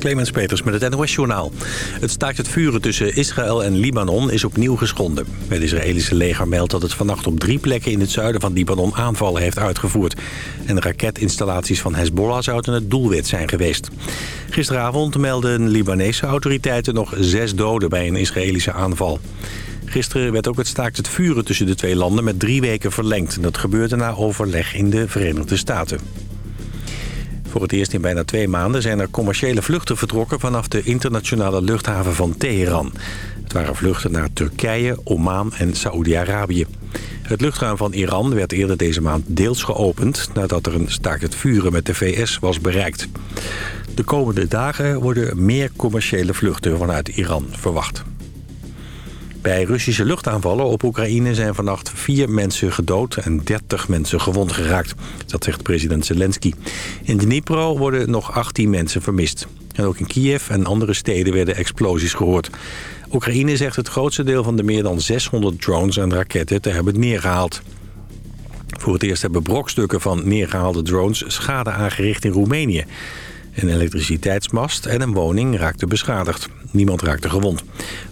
Clemens Peters met het NOS-journaal. Het staakt het vuren tussen Israël en Libanon is opnieuw geschonden. Het Israëlische leger meldt dat het vannacht op drie plekken in het zuiden van Libanon aanvallen heeft uitgevoerd. En raketinstallaties van Hezbollah zouden het doelwit zijn geweest. Gisteravond melden Libanese autoriteiten nog zes doden bij een Israëlische aanval. Gisteren werd ook het staakt het vuren tussen de twee landen met drie weken verlengd. Dat gebeurde na overleg in de Verenigde Staten. Voor het eerst in bijna twee maanden zijn er commerciële vluchten vertrokken... vanaf de internationale luchthaven van Teheran. Het waren vluchten naar Turkije, Oman en Saoedi-Arabië. Het luchtruim van Iran werd eerder deze maand deels geopend... nadat er een staakt het vuren met de VS was bereikt. De komende dagen worden meer commerciële vluchten vanuit Iran verwacht. Bij Russische luchtaanvallen op Oekraïne zijn vannacht vier mensen gedood en 30 mensen gewond geraakt. Dat zegt president Zelensky. In Dnipro worden nog 18 mensen vermist. En ook in Kiev en andere steden werden explosies gehoord. Oekraïne zegt het grootste deel van de meer dan 600 drones en raketten te hebben neergehaald. Voor het eerst hebben brokstukken van neergehaalde drones schade aangericht in Roemenië. Een elektriciteitsmast en een woning raakten beschadigd. Niemand raakte gewond.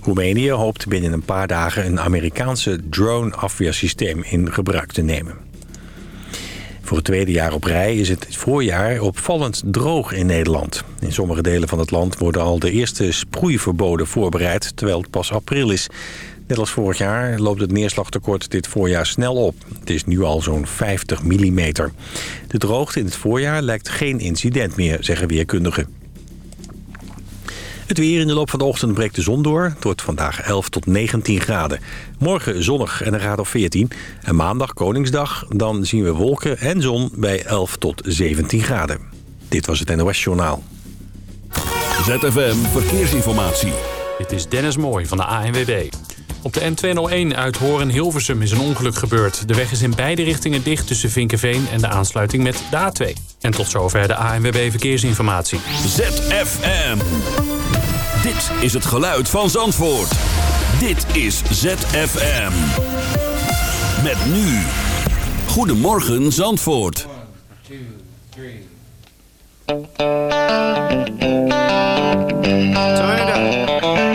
Roemenië hoopt binnen een paar dagen een Amerikaanse drone-afweersysteem in gebruik te nemen. Voor het tweede jaar op rij is het voorjaar opvallend droog in Nederland. In sommige delen van het land worden al de eerste sproeiverboden voorbereid... terwijl het pas april is. Net als vorig jaar loopt het neerslagtekort dit voorjaar snel op. Het is nu al zo'n 50 mm. De droogte in het voorjaar lijkt geen incident meer, zeggen weerkundigen. Het weer in de loop van de ochtend breekt de zon door. Het wordt vandaag 11 tot 19 graden. Morgen zonnig en een graad of 14. En maandag Koningsdag, dan zien we wolken en zon bij 11 tot 17 graden. Dit was het NOS Journaal. ZFM Verkeersinformatie. Dit is Dennis Mooij van de ANWB. Op de N201 uit Horen-Hilversum is een ongeluk gebeurd. De weg is in beide richtingen dicht tussen Vinkenveen en de aansluiting met de A2. En tot zover de ANWB Verkeersinformatie. ZFM. Dit is het geluid van Zandvoort. Dit is ZFM. Met nu. Goedemorgen Zandvoort. 1, 2, 3. Turn it up.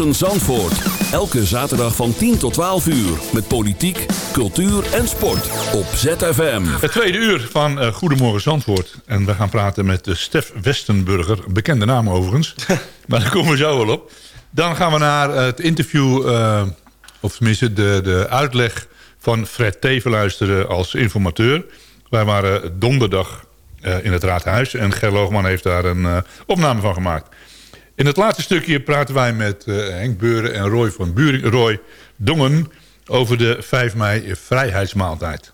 Goedemorgen Zandvoort. Elke zaterdag van 10 tot 12 uur. Met politiek, cultuur en sport. Op ZFM. Het tweede uur van uh, Goedemorgen Zandvoort. En we gaan praten met uh, Stef Westenburger. Bekende naam overigens. maar daar komen we zo wel op. Dan gaan we naar het interview... Uh, of tenminste de, de uitleg van Fred Teven luisteren als informateur. Wij waren donderdag in het raadhuis. En Ger Loogman heeft daar een opname van gemaakt. In het laatste stukje praten wij met uh, Henk Beuren en Roy van Roy Dongen... over de 5 mei vrijheidsmaaltijd.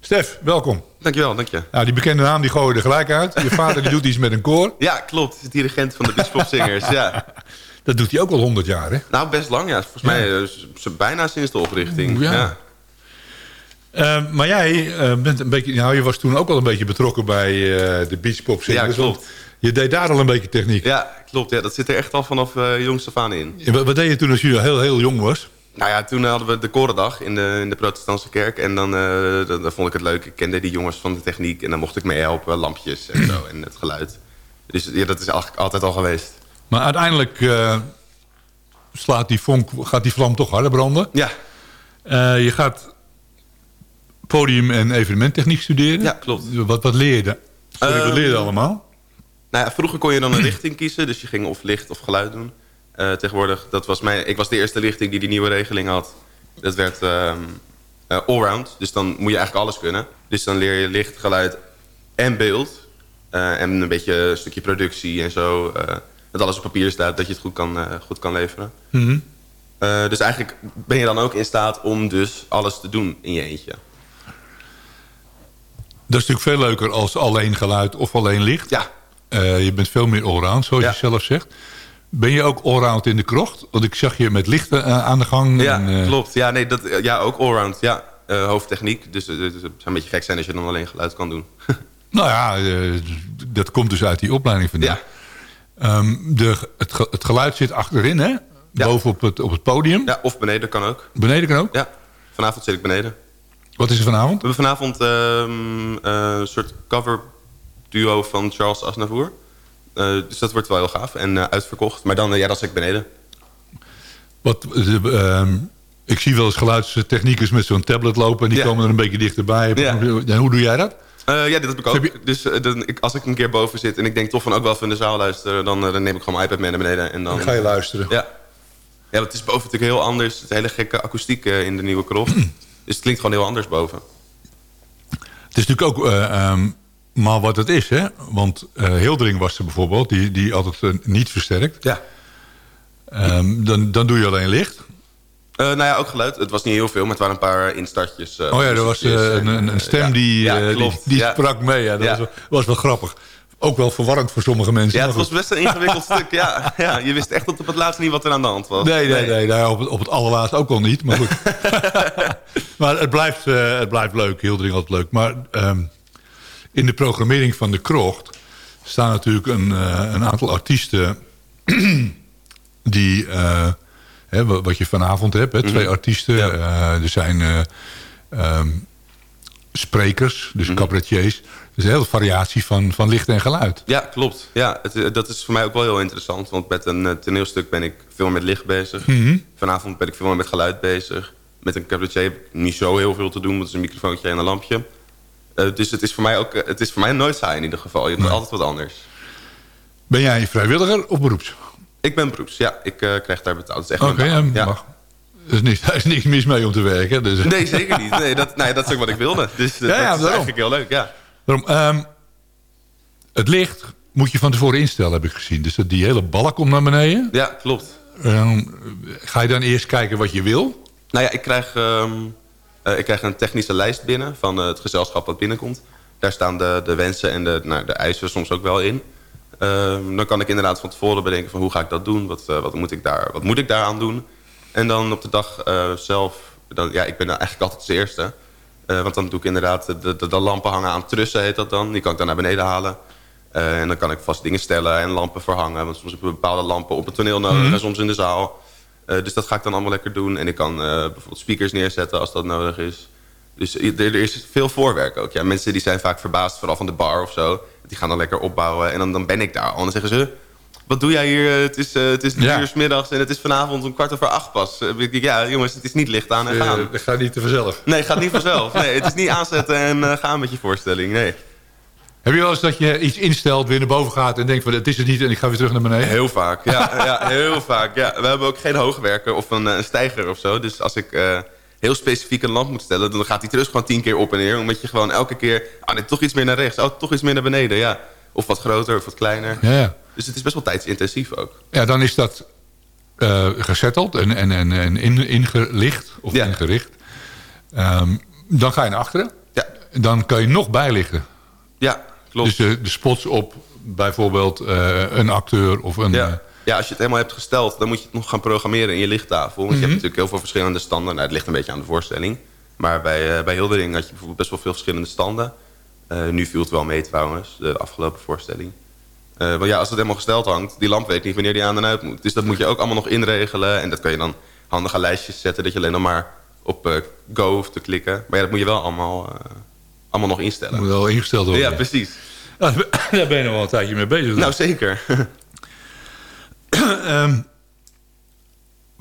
Stef, welkom. Dankjewel, dank je. Nou, die bekende naam die gooi je er gelijk uit. Je vader die doet iets met een koor. Ja, klopt. Hij is dirigent van de Beachpopzingers, ja. Dat doet hij ook al 100 jaar, hè? Nou, best lang, ja. Volgens mij uh, bijna sinds de oprichting. Ja. ja. Uh, maar jij uh, bent een beetje... Nou, je was toen ook al een beetje betrokken bij de Beachpopzingers. Ja, klopt. Je deed daar al een beetje techniek. Ja, klopt. Ja, dat zit er echt al vanaf uh, jongs af aan in. Wat, deed je toen als je heel, heel jong was? Nou ja, toen hadden we de korendag in de, in de protestantse kerk. En dan, uh, dan, dan, vond ik het leuk. Ik kende die jongens van de techniek. En dan mocht ik mee helpen, lampjes en zo. En het geluid. Dus ja, dat is eigenlijk altijd al geweest. Maar uiteindelijk uh, slaat die vonk, gaat die vlam toch harder branden. Ja. je gaat podium- en evenementtechniek studeren. Ja, klopt. Wat, wat leer je daar? Sorry, wat leer je allemaal? Nou ja, vroeger kon je dan een richting kiezen. Dus je ging of licht of geluid doen. Uh, tegenwoordig, dat was mijn, ik was de eerste lichting die die nieuwe regeling had. Dat werd uh, uh, allround. Dus dan moet je eigenlijk alles kunnen. Dus dan leer je licht, geluid en beeld. en een beetje een stukje productie en zo. dat alles op papier staat, dat je het goed kan, goed kan leveren. Mm -hmm. dus eigenlijk ben je dan ook in staat om dus alles te doen in je eentje. Dat is natuurlijk veel leuker als alleen geluid of alleen licht. Ja, uh, je bent veel meer allround, zoals ja. je zelf zegt. Ben je ook allround in de krocht? Want ik zag je met lichten uh, aan de gang. Ja, en, uh... klopt. Ja, nee, dat, ja, ook allround. Ja, hoofdtechniek. Dus het zou een beetje gek zijn als je dan alleen geluid kan doen. nou ja, dat komt dus uit die opleiding vandaan. Ja. Um, de, het, het, geluid zit achterin, hè? Boven op het, op het podium. Ja, of beneden kan ook. Beneden kan ook? Ja, vanavond zit ik beneden. Wat is er vanavond? We hebben vanavond um, een soort cover duo van Charles Aznavour. Uh, dus dat wordt wel heel gaaf en uh, uitverkocht. Maar dan, uh, ja, dat zit ik beneden. Wat, ik zie wel eens geluidstechniekers met zo'n tablet lopen... en die ja. komen er een beetje dichterbij. Ja. Hoe doe jij dat? ja, dit heb ik ook. Je... Dus dan, ik, als ik een keer boven zit en ik denk toch van ook wel van de zaal luisteren... dan, dan neem ik gewoon mijn iPad mee naar beneden. En dan, dan ga je luisteren. Ja. ja, het is boven natuurlijk heel anders. Het is hele gekke akoestiek in de nieuwe krocht. dus het klinkt gewoon heel anders boven. Het is natuurlijk ook... Um, maar wat het is, hè? Want uh, Hildering was er bijvoorbeeld, die, die altijd uh, niet versterkt. Ja. Um, dan, dan doe je alleen licht. Uh, nou ja, ook geluid. Het was niet heel veel, maar het waren een paar instartjes. oh ja, er was een, een, stem ja. die, ja, die, die, sprak mee. Ja, dat ja. was, was, wel grappig. Ook wel verwarrend voor sommige mensen. Ja, het was best een ingewikkeld stuk. Ja, ja, je wist echt tot op het laatst niet wat er aan de hand was. Nee, nee, nee. nee nou, op, het, op het allerlaatst ook al niet. Maar goed. maar het blijft, het blijft leuk. Hildering altijd leuk. Maar... Um, in de programmering van de krocht staan natuurlijk een, uh, een aantal artiesten die, uh, hè, wat je vanavond hebt, hè, twee mm -hmm. artiesten. Ja. Uh, er zijn um, sprekers, dus mm -hmm. cabaretiers. Dus een hele variatie van, van licht en geluid. Ja, klopt. Ja, het, dat is voor mij ook wel heel interessant. Want met een toneelstuk ben ik veel meer met licht bezig. Mm -hmm. Vanavond ben ik veel meer met geluid bezig. Met een cabaretier heb ik niet zo heel veel te doen. Want het is een microfoontje en een lampje. Uh, dus het is, voor mij ook, het is voor mij nooit saai in ieder geval. Je doet nee. altijd wat anders. Ben jij vrijwilliger of beroeps? Ik ben beroeps, ja. Ik uh, krijg daar betaald. Oké, okay, ja, ja. mag. Er is, niks, er is niks mis mee om te werken. Dus. Nee, zeker niet. Nee, dat, nee, dat is ook wat ik wilde. Dus dat, ja, ja, dat is eigenlijk heel leuk, ja. Daarom, um, het licht moet je van tevoren instellen, heb ik gezien. Dus die hele balk komt naar beneden. Ja, klopt. Um, ga je dan eerst kijken wat je wil? Nou ja, ik krijg... Um, Uh, ik krijg een technische lijst binnen van uh, het gezelschap dat binnenkomt. Daar staan de, de wensen en de, nou, de eisen soms ook wel in. Uh, dan kan ik inderdaad van tevoren bedenken van hoe ga ik dat doen? Wat, wat, moet, ik daar, wat moet ik daaraan doen? En dan op de dag zelf, dan, ja, ik ben eigenlijk altijd als eerste. want dan doe ik inderdaad de, de, de, lampen hangen aan trussen, heet dat dan. Die kan ik dan naar beneden halen. en dan kan ik vast dingen stellen en lampen verhangen. Want soms heb ik bepaalde lampen op het toneel nodig mm -hmm. en soms in de zaal. Uh, dus dat ga ik dan allemaal lekker doen. En ik kan uh, bijvoorbeeld speakers neerzetten als dat nodig is. Dus er, er, is veel voorwerk ook. Ja, mensen die zijn vaak verbaasd, vooral van de bar of zo. Die gaan dan lekker opbouwen en dan, dan ben ik daar dan zeggen ze, wat doe jij hier? Het is, uh, het is Ja. uur 's middags en het is vanavond om kwart over acht pas. Eh, ja, jongens, het is niet licht aan en gaan. Eh, dat gaat niet te vanzelf. Nee, het gaat niet vanzelf. Nee, het is niet aanzetten en eh, gaan met je voorstelling. Nee. Heb je wel eens dat je iets instelt, weer naar boven gaat... en denkt van, het is het niet en ik ga weer terug naar beneden? Heel vaak, ja, ja heel vaak. Ja. We hebben ook geen hoogwerker of een, een stijger of zo. Dus als ik eh, heel specifiek een lamp moet stellen... dan gaat die terug gewoon tien keer op en neer. Omdat je gewoon elke keer... Ah, nee, toch iets meer naar rechts. Oh, toch iets meer naar beneden, ja. Of wat groter of wat kleiner. Ja. Dus het is best wel tijdsintensief ook. ja dan is dat eh gesetteld en, en, en, en in, ingelicht of Ja. ingericht. Ehm, dan ga je naar achteren. Ja, Dan kan je nog bijlichten. ja klopt. Dus de, de spots op bijvoorbeeld eh, een acteur of een... Ja. eh, ja, als je het helemaal hebt gesteld, dan moet je het nog gaan programmeren in je lichttafel. Want je hebt natuurlijk heel veel verschillende standen. Nou, het ligt een beetje aan de voorstelling. Maar bij, eh, bij Hildering had je bijvoorbeeld best wel veel verschillende standen. Nu viel het wel mee trouwens, de afgelopen voorstelling. Maar ja, als het helemaal gesteld hangt, die lamp weet niet wanneer die aan en uit moet. Dus dat moet je ook allemaal nog inregelen. En dat kan je dan handig aan lijstjes zetten, dat je alleen nog maar op go hoeft te klikken. Maar ja, dat moet je wel allemaal, allemaal nog instellen. moet wel ingesteld worden. Ja, precies. Nou, daar ben je nog wel een tijdje mee bezig. Nou, zeker. Ehm,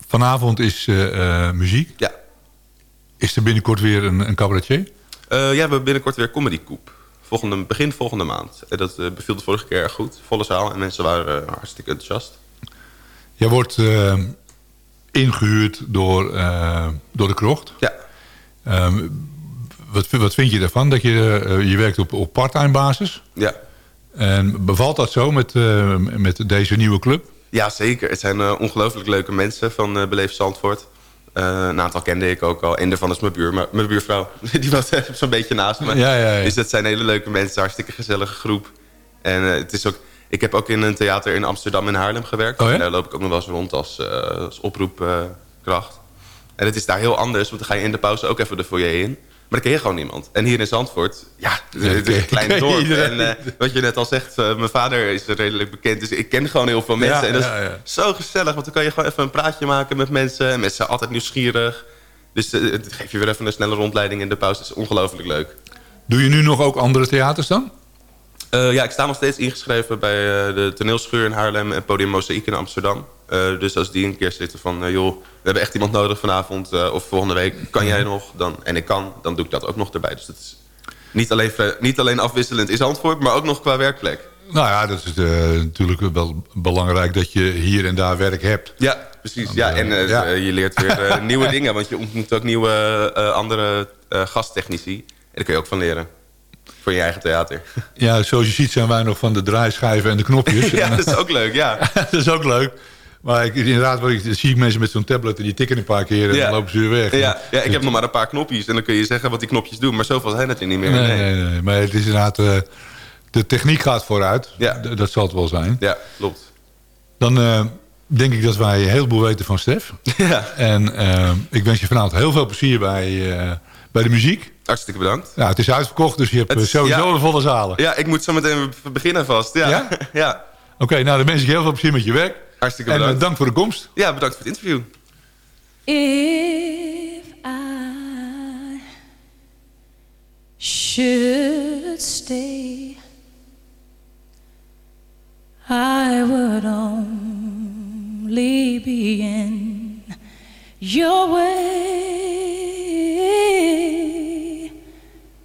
vanavond is eh, eh, muziek. ja. Is er binnenkort weer een, een cabaretier? Eh, ja, we hebben binnenkort weer Comedy Coop. Volgende, begin volgende maand. En dat eh, beviel de vorige keer erg goed. Volle zaal en mensen waren hartstikke enthousiast. Jij wordt eh, ingehuurd door, door de krocht. Ja, Ehm, wat, wat vind je daarvan? Dat je, eh, je werkt op, op parttime basis. ja. En bevalt dat zo met, eh, met deze nieuwe club? ja zeker. Het zijn eh, ongelooflijk leuke mensen van Beleef Zandvoort. Een aantal kende ik ook al. En daarvan is mijn, buur, maar mijn buurvrouw. Die was zo'n beetje naast me. Ja, ja, ja. Dus dat zijn hele leuke mensen. Hartstikke gezellige groep. En het is ook... Ik heb ook in een theater in Amsterdam en Haarlem gewerkt. Oh? En daar loop ik ook nog wel eens rond als, als oproepkracht. en het is daar heel anders, want dan ga je in de pauze ook even de foyer in. Maar dan ken je gewoon niemand. En hier in Zandvoort, ja, het is een klein dorp. En eh, wat je net al zegt, eh, mijn vader is redelijk bekend. Dus ik ken gewoon heel veel mensen. Ja, en dat is ja, ja. zo gezellig, want dan kan je gewoon even een praatje maken met mensen. En mensen zijn altijd nieuwsgierig. Dus eh, het geeft je weer even een snelle rondleiding in de pauze. Het is ongelooflijk leuk. Doe je nu nog ook andere theaters dan? Eh, ja, ik sta nog steeds ingeschreven bij eh, de toneelschuur in Haarlem en Podium Mozaïek in Amsterdam. Eh, dus als die een keer zitten van, joh, we hebben echt iemand nodig vanavond of volgende week, kan jij nog? Dan, en ik kan, dan doe ik dat ook nog erbij. Dus dat is niet alleen, niet alleen afwisselend is antwoord, maar ook nog qua werkplek. Nou ja, dat is natuurlijk wel belangrijk dat je hier en daar werk hebt. Ja, precies. Ja, en Ja. je leert weer nieuwe dingen, want je ontmoet ook nieuwe andere gasttechnici. En daar kun je ook van leren. Voor je eigen theater. Ja, zoals je ziet zijn wij nog van de draaischijven en de knopjes. ja, dat is ook leuk, ja. dat is ook leuk. Maar ik, inderdaad, wat ik, zie ik mensen met zo'n tablet en die tikken een paar keer en Ja. dan lopen ze weer weg. Ja, ja, ik heb nog maar een paar knopjes en dan kun je zeggen wat die knopjes doen. Maar zoveel zijn het er niet meer. Nee, Nee. nee, nee. Maar het is inderdaad... eh, de techniek gaat vooruit. Ja. Dat zal het wel zijn. Ja, klopt. Dan eh, denk ik dat wij een heleboel weten van Stef. Ja, En eh, ik wens je vanavond heel veel plezier bij, bij de muziek. Hartstikke bedankt. Ja, het is uitverkocht, dus je hebt Het eh, is- sowieso ja. een volle zalen. Ja, ik moet zo meteen beginnen vast. Ja, Ja? ja? Oké, nou dan wens ik heel veel plezier met je werk. hartstikke En eh, bedankt. dank voor de komst. Ja, bedankt voor het interview. If I should stay, I would only be in your way.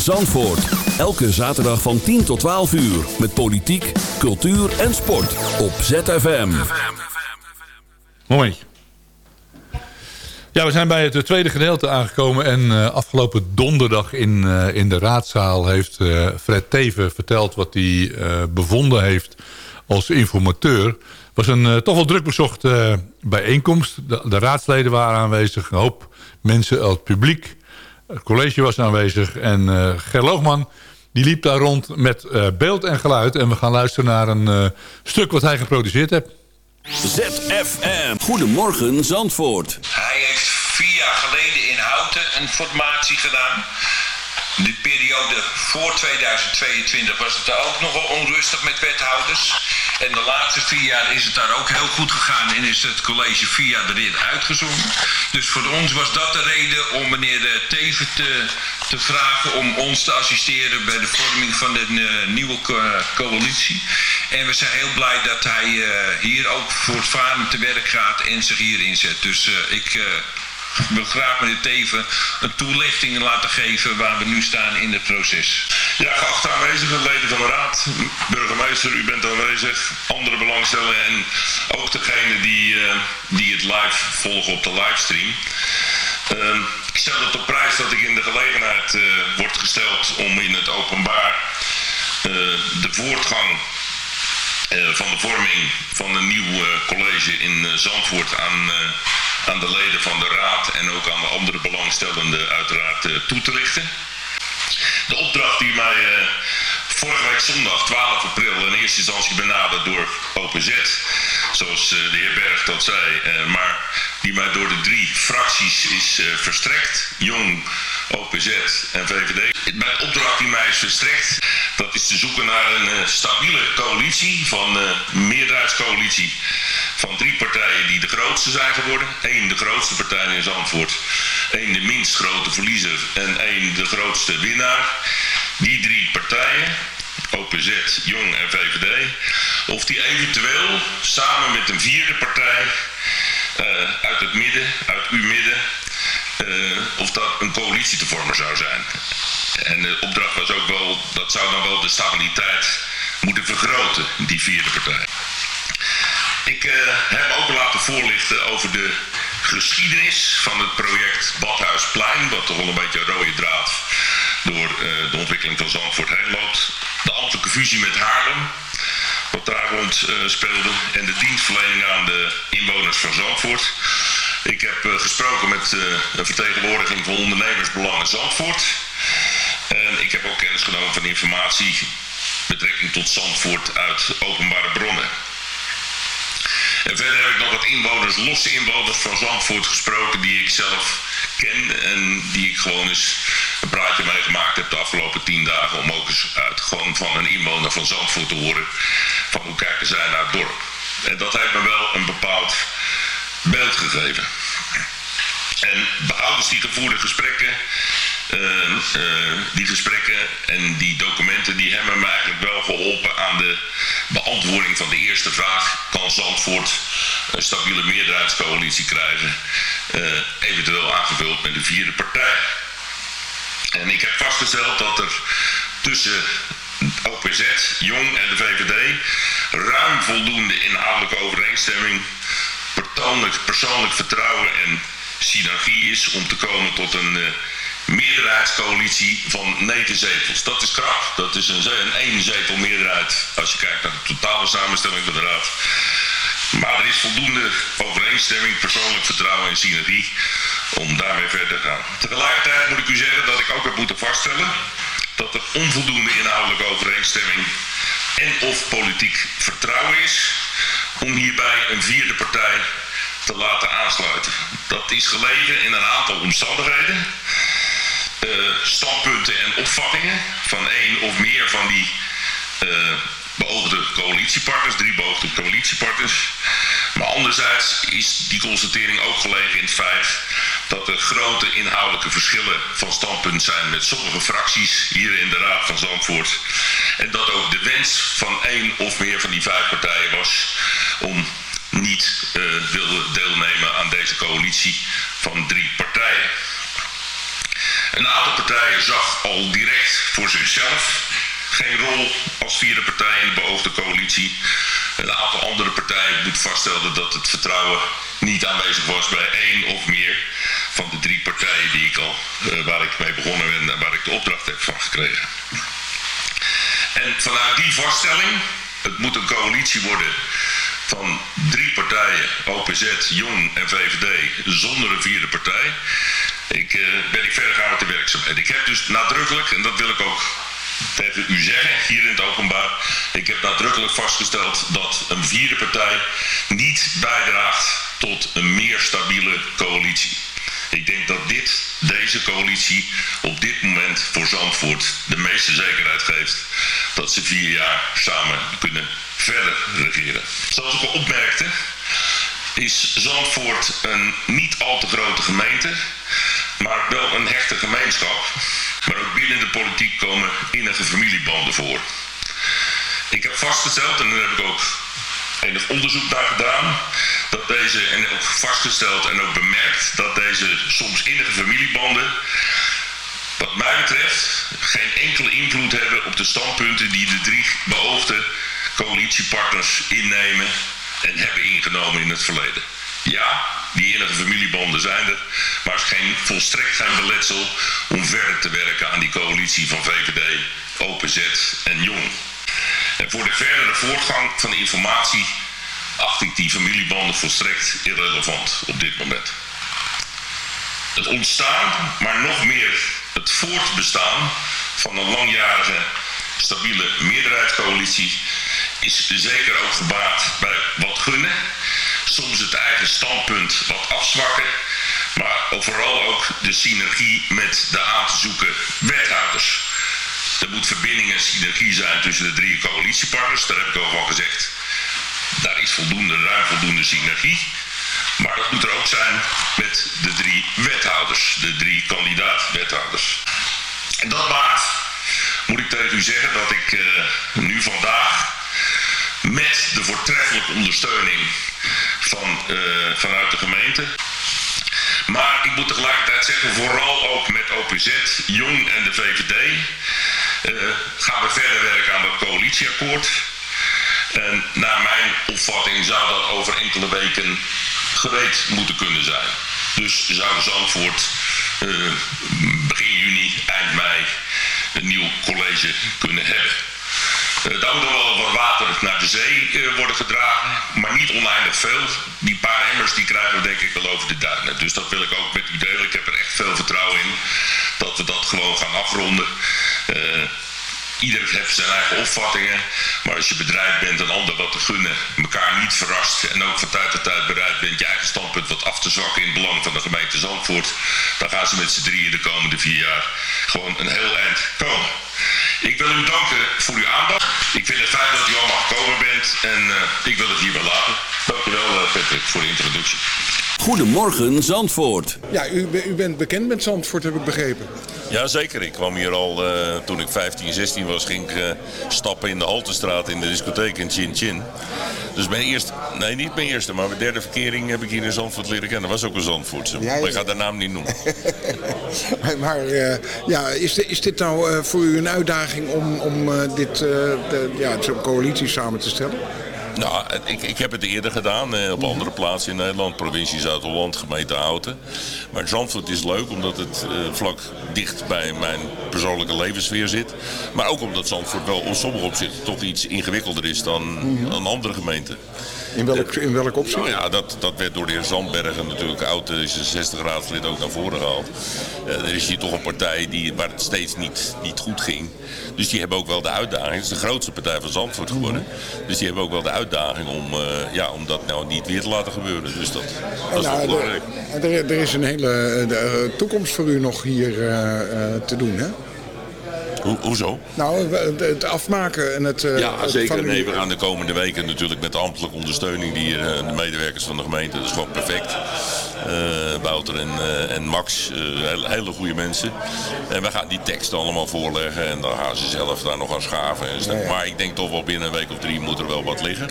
Zandvoort. Elke zaterdag van 10 tot 12 uur. Met politiek, cultuur en sport. Op ZFM. Momentje. Ja, we zijn bij het tweede gedeelte aangekomen. En eh, afgelopen donderdag in, eh, in de raadzaal heeft eh, Fred Teven verteld... wat hij bevonden heeft als informateur. Was een toch wel druk bezocht eh, bijeenkomst. De, de raadsleden waren aanwezig. Een hoop mensen uit het publiek. Het college was aanwezig. En eh Ger Loogman die liep daar rond met eh, beeld en geluid. En we gaan luisteren naar een eh, stuk wat hij geproduceerd heeft. ZFM. Goedemorgen Zandvoort. Hij heeft vier jaar geleden in Houten een formatie gedaan. De periode voor 2022 was het daar ook nogal onrustig met wethouders. En de laatste vier jaar is het daar ook heel goed gegaan en is het college vier jaar erin uitgezonden. Dus voor ons was dat de reden om meneer eh, Teven te, te vragen om ons te assisteren bij de vorming van de eh, nieuwe co- coalitie. En we zijn heel blij dat hij eh, hier ook voortvarend te werk gaat en zich hier inzet. Dus eh, ik eh, wil graag meneer Teven een toelichting laten geven waar we nu staan in het proces. Ja, geachte aanwezigen, leden van de raad, burgemeester, u bent aanwezig, andere belangstellenden en ook degene die, eh, die het live volgen op de livestream. Ehm, ik stel het op prijs dat ik in de gelegenheid eh, wordt gesteld om in het openbaar eh, de voortgang van de vorming van een nieuw college in Zandvoort aan, aan de leden van de raad en ook aan de andere belangstellenden uiteraard eh, toe te lichten. De opdracht die mij eh, vorige week zondag 12 april in eerste instantie benaderd door OPZ zoals eh, de heer Berg dat zei, eh, maar die mij door de drie fracties is eh, verstrekt. Jong, OPZ en VVD. Mijn opdracht die mij is verstrekt, dat is te zoeken naar een stabiele coalitie, van eh meerderheidscoalitie van drie partijen die de grootste zijn geworden. Eén de grootste partij in Zandvoort, één de minst grote verliezer en één de grootste winnaar. Die drie partijen, OPZ, Jong en VVD, of die eventueel samen met een vierde partij eh, uit het midden, uit uw midden, eh, of dat een coalitie te vormen zou zijn. En de opdracht was ook wel, dat zou dan wel de stabiliteit moeten vergroten, die vierde partij. Ik eh, heb ook laten voorlichten over de geschiedenis van het project Badhuisplein, wat toch wel een beetje een rode draad door eh, de ontwikkeling van Zandvoort heen loopt. De ambtelijke fusie met Haarlem, wat daar rond eh, speelde, en de dienstverlening aan de inwoners van Zandvoort. Ik heb eh, gesproken met een vertegenwoordiging van ondernemersbelangen Zandvoort. En ik heb ook kennis genomen van informatie betrekking tot Zandvoort uit openbare bronnen. En verder heb ik nog wat inwoners, losse inwoners van Zandvoort gesproken die ik zelf ken en die ik gewoon eens een praatje meegemaakt heb de afgelopen tien dagen om ook eens uit gewoon van een inwoner van Zandvoort te horen van hoe kijken zij naar het dorp. En dat heeft me wel een bepaald beeld gegeven. En behoudens die gevoerde gesprekken, eh, eh, die gesprekken en die documenten, die hebben me eigenlijk wel geholpen aan de beantwoording van de eerste vraag. Kan Zandvoort een stabiele meerderheidscoalitie krijgen? eh, eventueel aangevuld met de vierde partij. En ik heb vastgesteld dat er tussen OPZ, Jong en de VVD ruim voldoende inhoudelijke overeenstemming, persoonlijk, persoonlijk vertrouwen en synergie is om te komen tot een eh, meerderheidscoalitie van negen zetels. Dat is krap. Dat is een, een één zetel meerderheid als je kijkt naar de totale samenstelling van de raad. Maar er is voldoende overeenstemming, persoonlijk vertrouwen en synergie om daarmee verder te gaan. Tegelijkertijd moet ik u zeggen dat ik ook heb moeten vaststellen dat er onvoldoende inhoudelijke overeenstemming en of politiek vertrouwen is om hierbij een vierde partij te laten aansluiten. Dat is gelegen in een aantal omstandigheden, eh, standpunten en opvattingen van één of meer van die eh, beoogde coalitiepartners, drie beoogde coalitiepartners. Maar anderzijds is die constatering ook gelegen in het feit dat er grote inhoudelijke verschillen van standpunt zijn met sommige fracties hier in de Raad van Zandvoort. En dat ook de wens van één of meer van die vijf partijen was om niet eh wilde deelnemen aan deze coalitie van drie partijen. Een aantal partijen zag al direct voor zichzelf geen rol als vierde partij in de beoogde coalitie. Een aantal andere partijen moet vaststellen dat het vertrouwen niet aanwezig was bij één of meer van de drie partijen die ik al, eh, waar ik mee begonnen ben en waar ik de opdracht heb van gekregen. En vanuit die vaststelling, het moet een coalitie worden van drie partijen, OPZ, Jong en VVD, zonder een vierde partij, ik, eh, ben ik verder gaan met de werkzaamheden. Ik heb dus nadrukkelijk, en dat wil ik ook tegen u zeggen, hier in het openbaar, ik heb nadrukkelijk vastgesteld dat een vierde partij niet bijdraagt tot een meer stabiele coalitie. Ik denk dat dit, deze coalitie op dit moment voor Zandvoort de meeste zekerheid geeft dat ze vier jaar samen kunnen verder regeren. Zoals ik al opmerkte, is Zandvoort een niet al te grote gemeente, maar wel een hechte gemeenschap. Maar ook binnen de politiek komen innige familiebanden voor. Ik heb vastgesteld, en daar heb ik ook enig onderzoek naar gedaan, dat deze, en ook vastgesteld en ook bemerkt, dat deze soms innige familiebanden, wat mij betreft, geen enkele invloed hebben op de standpunten die de drie beoogde coalitiepartners innemen en hebben ingenomen in het verleden. Ja, die innige familiebanden zijn er, maar is geen, volstrekt geen beletsel om verder te werken aan die coalitie van VVD, OPZ en Jong. En voor de verdere voortgang van de informatie acht ik die familiebanden volstrekt irrelevant op dit moment. Het ontstaan, maar nog meer het voortbestaan van een langjarige stabiele meerderheidscoalitie is zeker ook gebaat bij wat gunnen. Soms het eigen standpunt wat afzwakken. Maar vooral ook de synergie met de aan te zoeken wethouders. Er moet verbinding en synergie zijn tussen de drie coalitiepartners. Daar heb ik al gezegd. Daar is voldoende, ruim voldoende synergie. Maar dat moet er ook zijn met de drie wethouders. De drie kandidaat-wethouders. En dat maakt, moet ik tegen u zeggen, dat ik uh, nu vandaag met de voortreffelijke ondersteuning van, uh, vanuit de gemeente. Maar ik moet tegelijkertijd zeggen, vooral ook met OPZ, Jong en de VVD... Uh, gaan we verder werken aan dat coalitieakkoord. En naar mijn opvatting zou dat over enkele weken gereed moeten kunnen zijn. Dus zou Zandvoort uh, begin juni, eind mei een nieuw college kunnen hebben. Daar moet er wel wat water naar de zee uh, worden gedragen, maar niet oneindig veel. Die paar emmers die krijgen we denk ik wel over de duinen. Dus dat wil ik ook met u delen. Ik heb er echt veel vertrouwen in dat we dat gewoon gaan afronden. Uh, Ieder heeft zijn eigen opvattingen. Maar als je bedrijf bent een ander wat te gunnen, elkaar niet verrast en ook van tijd tot tijd bereid bent je eigen standpunt wat af te zwakken in het belang van de gemeente Zandvoort, dan gaan ze met z'n drieën de komende vier jaar gewoon een heel eind komen. Ik wil u danken voor uw aandacht. Ik vind het fijn dat u allemaal gekomen bent en uh, ik wil het hierbij laten. Dank u wel, uh, Patrick, voor de introductie. Goedemorgen Zandvoort. Ja, u, u, bent bekend met Zandvoort, heb ik begrepen. Ja, zeker. Ik kwam hier al, uh, toen ik 15, 16 was, ging ik uh, stappen in de Haltestraat in de discotheek in Chin Chin. Dus mijn eerste, nee niet mijn eerste, maar mijn derde verkering heb ik hier in Zandvoort leren kennen. Dat was ook een Zandvoortse, ja, maar ik ga de naam niet noemen. maar uh, ja, is, de, is dit nou voor u een uitdaging om, om dit, de, ja, zo'n coalitie samen te stellen? Nou, ik, ik heb het eerder gedaan eh, op andere plaatsen in Nederland. Provincie Zuid-Holland, gemeente Houten. Maar Zandvoort is leuk omdat het uh, vlak dicht bij mijn persoonlijke levenssfeer zit. Maar ook omdat Zandvoort wel in sommige opzichten toch iets ingewikkelder is dan -hmm. een andere gemeente. In welk, in welk opzicht? Nou ja, dat, dat werd door de heer Zandbergen natuurlijk oud 60 raadslid ook naar voren gehaald. Uh, er is hier toch een partij die, waar het steeds niet, niet goed ging. Dus die hebben ook wel de uitdaging. Het is de grootste partij van Zandvoort geworden. Dus die hebben ook wel de uitdaging om, uh, ja, om dat nou niet weer te laten gebeuren. Dus dat, dat nou, is wel belangrijk. Er, er, is een hele de, toekomst voor u nog hier uh, te doen, hè? Ho hoezo? Nou, het afmaken en het... Uh, ja, zeker. Van... Nee, we gaan de komende weken natuurlijk met de ambtelijke ondersteuning... die uh, de medewerkers van de gemeente, dat is gewoon perfect. Uh, Wouter en, en Max, hele, hele goede mensen. En we gaan die teksten allemaal voorleggen en dan gaan ze zelf daar nog aan schaven. En ja. Maar ik denk toch wel binnen een week of drie moet er wel wat liggen.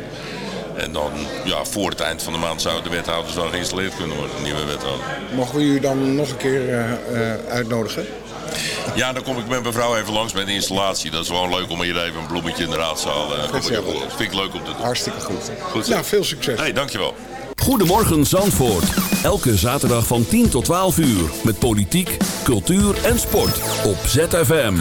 En dan, ja, voor het eind van de maand zouden de wethouders wel geïnstalleerd kunnen worden, de nieuwe wethouder. Mogen we u dan nog een keer uitnodigen? Ja, dan kom ik met mijn vrouw even langs bij de installatie. Dat is gewoon leuk om hier even een bloemetje in de raadzaal. Uh, dat vind ik leuk om te doen. Hartstikke goed. goed nou, veel succes. Hey, dankjewel. Goedemorgen Zandvoort. Elke zaterdag van 10 tot 12 uur. Met politiek, cultuur en sport. Op ZFM.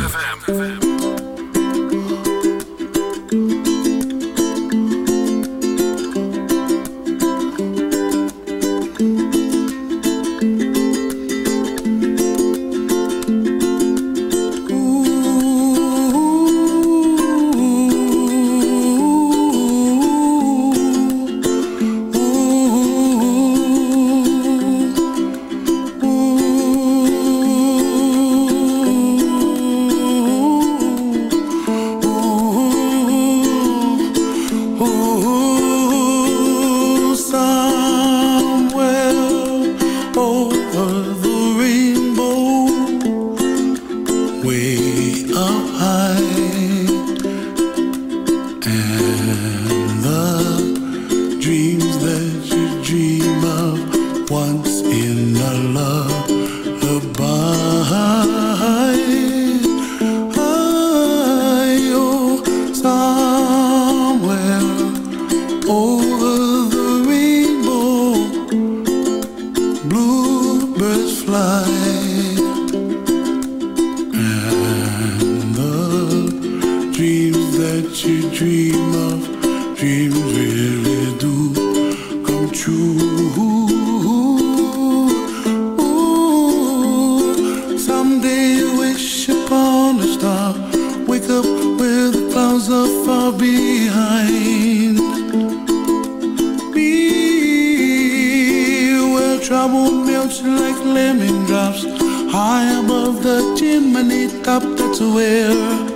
Melts like lemon drops high above the chimney top. That's where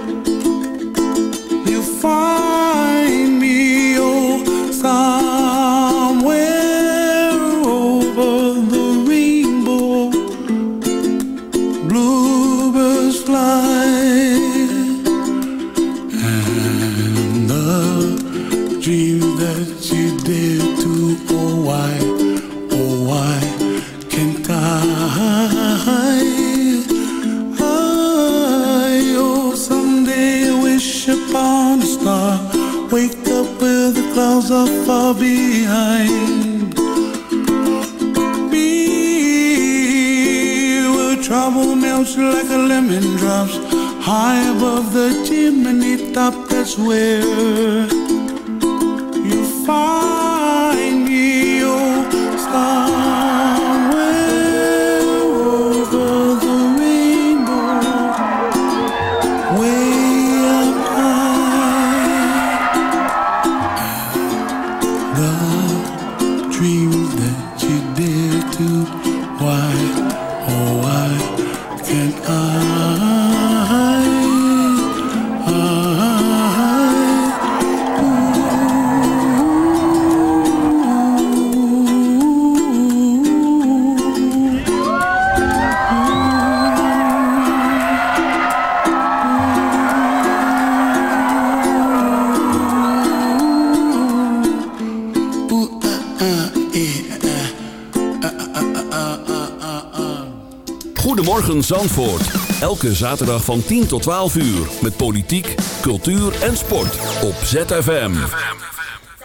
Goedemorgen Zandvoort. Elke zaterdag van 10 tot 12 uur. Met politiek, cultuur en sport. Op ZFM.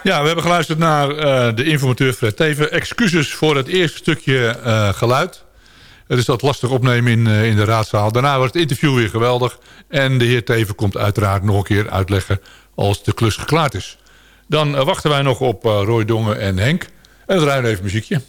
Ja, we hebben geluisterd naar eh, de informateur Fred Teven. Excuses voor het eerste stukje eh, geluid. Het is dat lastig opnemen in, eh, in de raadzaal. Daarna was het interview weer geweldig. En de heer Teven komt uiteraard nog een keer uitleggen als de klus geklaard is. Dan wachten wij nog op Roy Dongen en Henk. En we draaien even muziekje.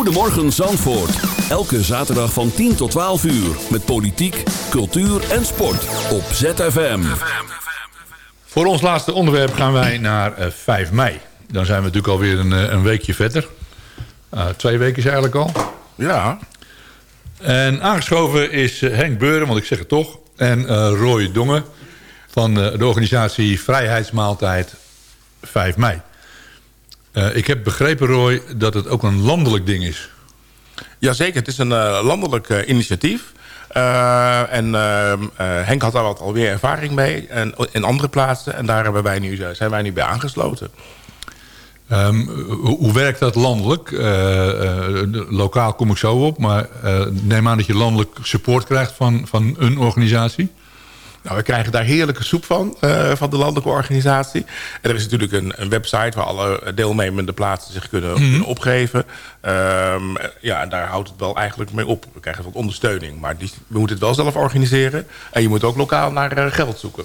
Goedemorgen Zandvoort. Elke zaterdag van 10 tot 12 uur. Met politiek, cultuur en sport. Op ZFM. Voor ons laatste onderwerp gaan wij naar eh, 5 mei. Dan zijn we natuurlijk alweer een, eh, een weekje verder. Eh, twee weken is eigenlijk al. Ja. En aangeschoven is eh, Henk Beuren, want ik zeg het toch. En eh, Roy Dongen van eh, de organisatie Vrijheidsmaaltijd 5 mei. Eh, ik heb begrepen, Roy, dat het ook een landelijk ding is. Jazeker, het is een eh, landelijk eh, initiatief. En ehm, eh, Henk had daar wat alweer ervaring mee en, in andere plaatsen. En daar hebben wij nu, zijn wij nu bij aangesloten. Ehm, hoe, hoe werkt dat landelijk? De- lokaal kom ik zo op, maar neem aan dat je landelijk support krijgt van, van een organisatie. Nou, we krijgen daar heerlijke soep van, eh, van de landelijke organisatie. En er is natuurlijk een, een website waar alle deelnemende plaatsen zich kunnen, Mhm. opgeven. Ehm, ja, en daar houdt het wel eigenlijk mee op. We krijgen wat ondersteuning, maar die, we moeten het wel zelf organiseren. En je moet ook lokaal naar eh, geld zoeken.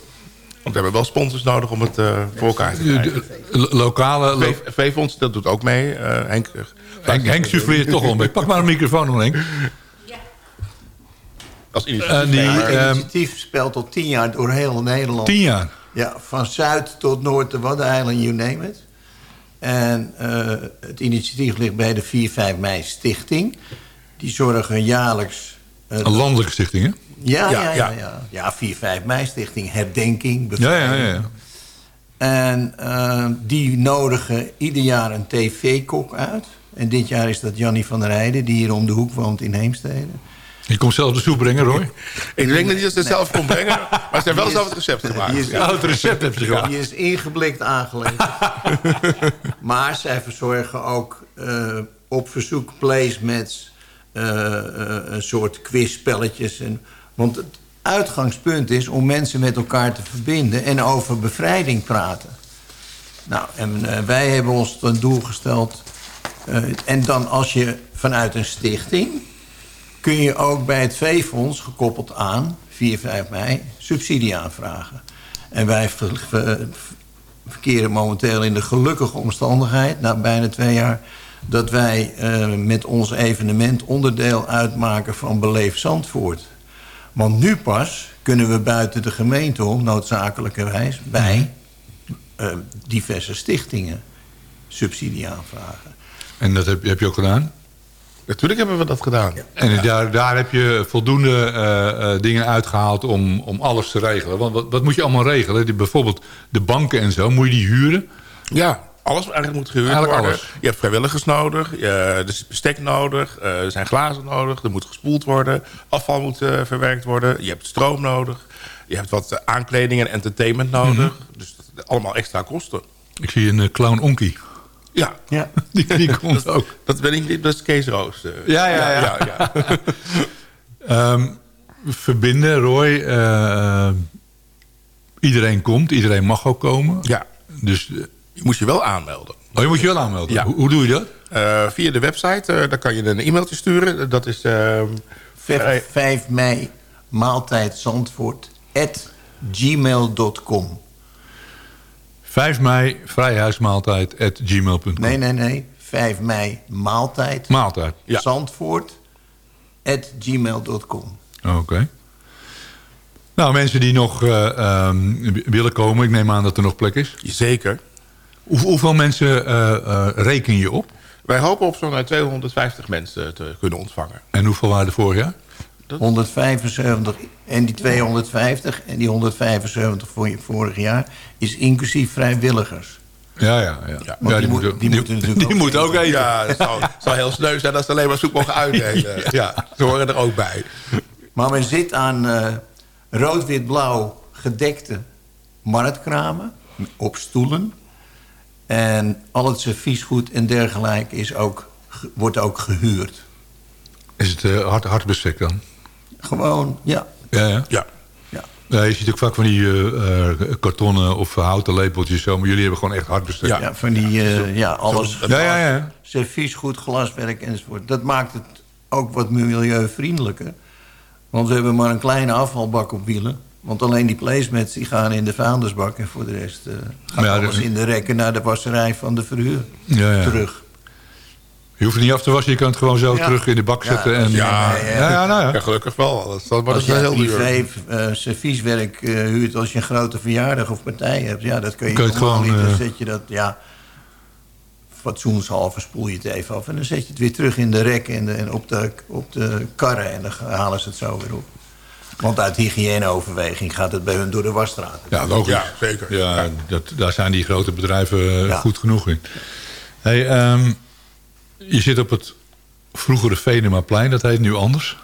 Want we hebben wel sponsors nodig om het eh, voor elkaar te krijgen. Lo- lokale... V-fonds, dat doet ook mee. Henk, Henk, Henk toch wel beetje. Pak maar een microfoon, hoor, Henk. Als En die, Het ehm, initiatief speelt al tien jaar door heel Nederland. Tien jaar? Ja, van Zuid tot Noord, de Waddeneilanden, you name it. En eh, het initiatief ligt bij de 4-5 mei Stichting. Die zorgen jaarlijks... eh, Een landelijke stichting, hè? Ja, ja, Ja, ja. ja. Ja, ja 4-5 mei Stichting, herdenking, Ja, ja, ja. bevrijding. ja. En eh, die nodigen ieder jaar een tv-kok uit. En dit jaar is dat Jannie van der Heijden, die hier om de hoek woont in Heemstede. Je komt zelf de soep brengen, Roy. Ik denk niet dat ze het zelf kon brengen, maar ze hebben wel zelf is- het recept gemaakt. die is- Ja. het recept hebben ze gemaakt. Die is ingeblikt aangeleverd. maar zij verzorgen ook eh, op verzoek placemats, eh, eh, een soort quizspelletjes. En, want het uitgangspunt is om mensen met elkaar te verbinden en over bevrijding praten. Nou, en wij hebben ons ten doel gesteld. eh, en dan als je vanuit een stichting kun je ook bij het V-fonds, gekoppeld aan 4, 5 mei, subsidie aanvragen. En wij ver- ver- verkeren momenteel in de gelukkige omstandigheid, na bijna twee jaar, dat wij eh, met ons evenement onderdeel uitmaken van Beleef Zandvoort. Want nu pas kunnen we buiten de gemeente om, noodzakelijkerwijs, bij eh, diverse stichtingen subsidie aanvragen. En dat heb, heb je ook gedaan? Natuurlijk hebben we dat gedaan. En daar, daar heb je voldoende eh, eh, dingen uitgehaald om, om alles te regelen. Want wat, wat moet je allemaal regelen? Die, bijvoorbeeld de banken en zo, moet je die huren? Ja, alles eigenlijk moet gehuurd Eigenlijk worden. alles. Je hebt vrijwilligers nodig, je, er is bestek nodig, eh, er zijn glazen nodig, er moet gespoeld worden, afval moet verwerkt worden, je hebt stroom nodig, je hebt wat aankleding en entertainment nodig. Dus dat- allemaal extra kosten. Ik zie een clown Onkie. Ja, ja. Die, die komt ook. dat ben ik niet, dat is Kees Roos. eh. Ja, ja, ja. ja, ja. Ehm, verbinden, Roy. eh, iedereen komt, iedereen mag ook komen. Ja. Dus, eh, Je moet je wel aanmelden. oh, je moet je wel aanmelden. Ja. Hoe, hoe doe je dat? Eh, via de website, eh, daar kan je een e-mailtje sturen. Dat is... ehm, 5 mei maaltijd Zandvoort at gmail.com. 5 mei, vrijhuismaaltijd at gmail.com. Nee, nee, nee. 5 mei maaltijd Maaltijd. Zandvoort at gmail.com. Oké. Nou, mensen die nog eh, ehm, willen komen, ik neem aan dat er nog plek is. Zeker. Hoe, hoeveel mensen eh, eh, reken je op? Wij hopen op zo'n eh, 250 mensen te kunnen ontvangen. En hoeveel waren er vorig jaar? 175 en die 250 en die 175 voor je vorig jaar is inclusief vrijwilligers. Ja, ja, ja. Ja, want die, moet- die moeten natuurlijk die moeten ook eten. Ja, het zou, zou heel sneu zijn als ze alleen maar soep mogen uitdelen. ja. ze horen er ook bij. Maar men zit aan eh, rood-wit-blauw gedekte marktkramen op stoelen. En al het serviesgoed en dergelijke is ook, wordt ook gehuurd. Is het eh, hard, hard bestek dan? Gewoon, ja. Ja, ja. Ja. Ja, je ziet ook vaak van die eh, eh, kartonnen of houten lepeltjes zo. Maar jullie hebben gewoon echt hard bestek. Ja, van die, eh, ja, alles. Ja, ja, ja. Serviesgoed, glaswerk enzovoort. Dat maakt het ook wat milieuvriendelijker. Want we hebben maar een kleine afvalbak op wielen. Want alleen die placemats die gaan in de vaandersbak... en voor de rest eh, gaat Ja, alles de- in de rekken naar de wasserij van de verhuur Ja, ja. terug. Je hoeft het niet af te wassen, je kan het gewoon zo Ja. terug in de bak Ja, zetten. en, ja, ja, ja, nou ja. Ja, gelukkig wel. Dat, dat wordt Als je heel duur. privé eh, servieswerk eh, huurt als je een grote verjaardag of partij hebt... ja, dat kun je, Kun gewoon, niet. Dan eh, zet je dat, ja... fatsoenshalve spoel je het even af... en dan zet je het weer terug in de rek en, de, en op, de, op de karren... en dan halen ze het zo weer op. Want uit hygiëneoverweging gaat het bij hun door de wasstraat. Ja, logisch. Ja, zeker. Ja, dat, daar zijn die grote bedrijven Ja. goed genoeg in. Hey, ehm, je zit op het vroegere Venemaplein, dat heet nu anders.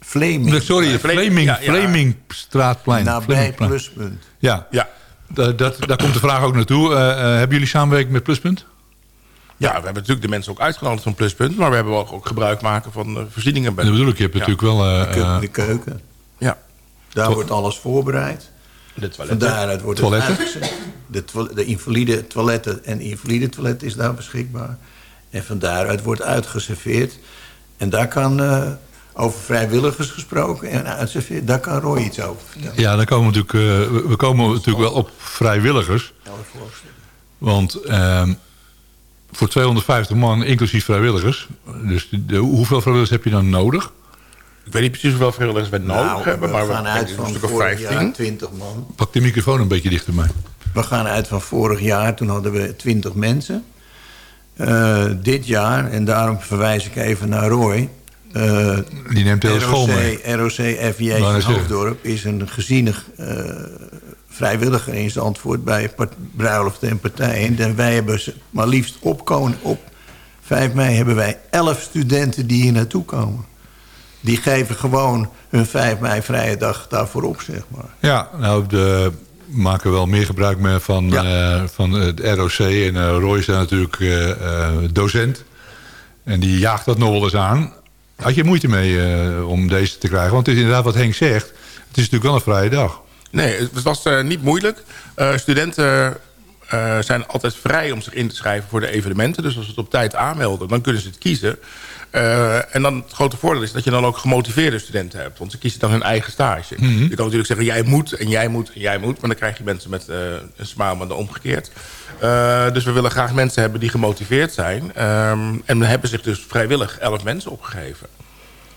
Flaming. Nee, Sorry, Fleming, Fleming, ja, ja. Flemingstraatplein. Nabij pluspunt. Ja, Ja. da- dat, daar komt de vraag ook naartoe. Eh, eh, hebben jullie samenwerking met Pluspunt? Ja, we hebben natuurlijk de mensen ook uitgenodigd van Pluspunt... maar we hebben ook, ook gebruik maken van eh, voorzieningen. Bij Dat bedoel ik, je hebt Ja. natuurlijk wel... eh, De, keu- eh, de keuken. Ja, Daar wordt alles voorbereid. de Van toiletten. daaruit wordt Toiletten? het uitgezet. De, toil- de invalide toiletten en invalide toilet is daar beschikbaar. En van daaruit wordt uitgeserveerd. En daar kan, eh, over vrijwilligers gesproken en uitserveerd... daar kan Roy iets over vertellen. ja, dan komen we natuurlijk, eh, we- komen natuurlijk wel op vrijwilligers. Want ehm, voor 250 man, inclusief vrijwilligers... dus de, de- hoeveel vrijwilligers heb je dan nodig? Ik weet niet precies hoeveel vrijwilligers we nodig Nou, hebben... we maar gaan we uit een van stuk of vorig jaar 15. 20 man. Pak de microfoon een beetje dichter bij. We gaan uit van vorig jaar, toen hadden we 20 mensen. Eh, dit jaar, en daarom verwijs ik even naar Roy... eh, Die neemt de hele school ROC, mee. ROC FJ zeggen. Hoofddorp is een gezienig eh, vrijwilliger in Zandvoort... bij bruiloften en partijen. En wij hebben ze maar liefst op, kon- op 5 mei hebben wij 11 studenten die hier naartoe komen. Die geven gewoon hun 5 mei vrije dag daarvoor op, zeg maar. Ja, nou, de, maken wel meer gebruik mee van, eh, van het ROC. En eh, Roy is daar natuurlijk eh, docent. En die jaagt dat nog wel eens aan. Had je moeite mee om deze te krijgen? Want het is inderdaad wat Henk zegt. Het is natuurlijk wel een vrije dag. Nee, het was niet moeilijk. Studenten zijn altijd vrij om zich in te schrijven voor de evenementen. Dus als ze het op tijd aanmelden, dan kunnen ze het kiezen. Eh, en dan het grote voordeel is dat je dan ook gemotiveerde studenten hebt. Want ze kiezen dan hun eigen stage. Mhm. Je kan natuurlijk zeggen, jij moet en jij moet en jij moet. Maar dan krijg je mensen met eh, een smaal, maar dan omgekeerd. Eh, dus we willen graag mensen hebben die gemotiveerd zijn. Ehm, en we hebben zich dus vrijwillig elf mensen opgegeven.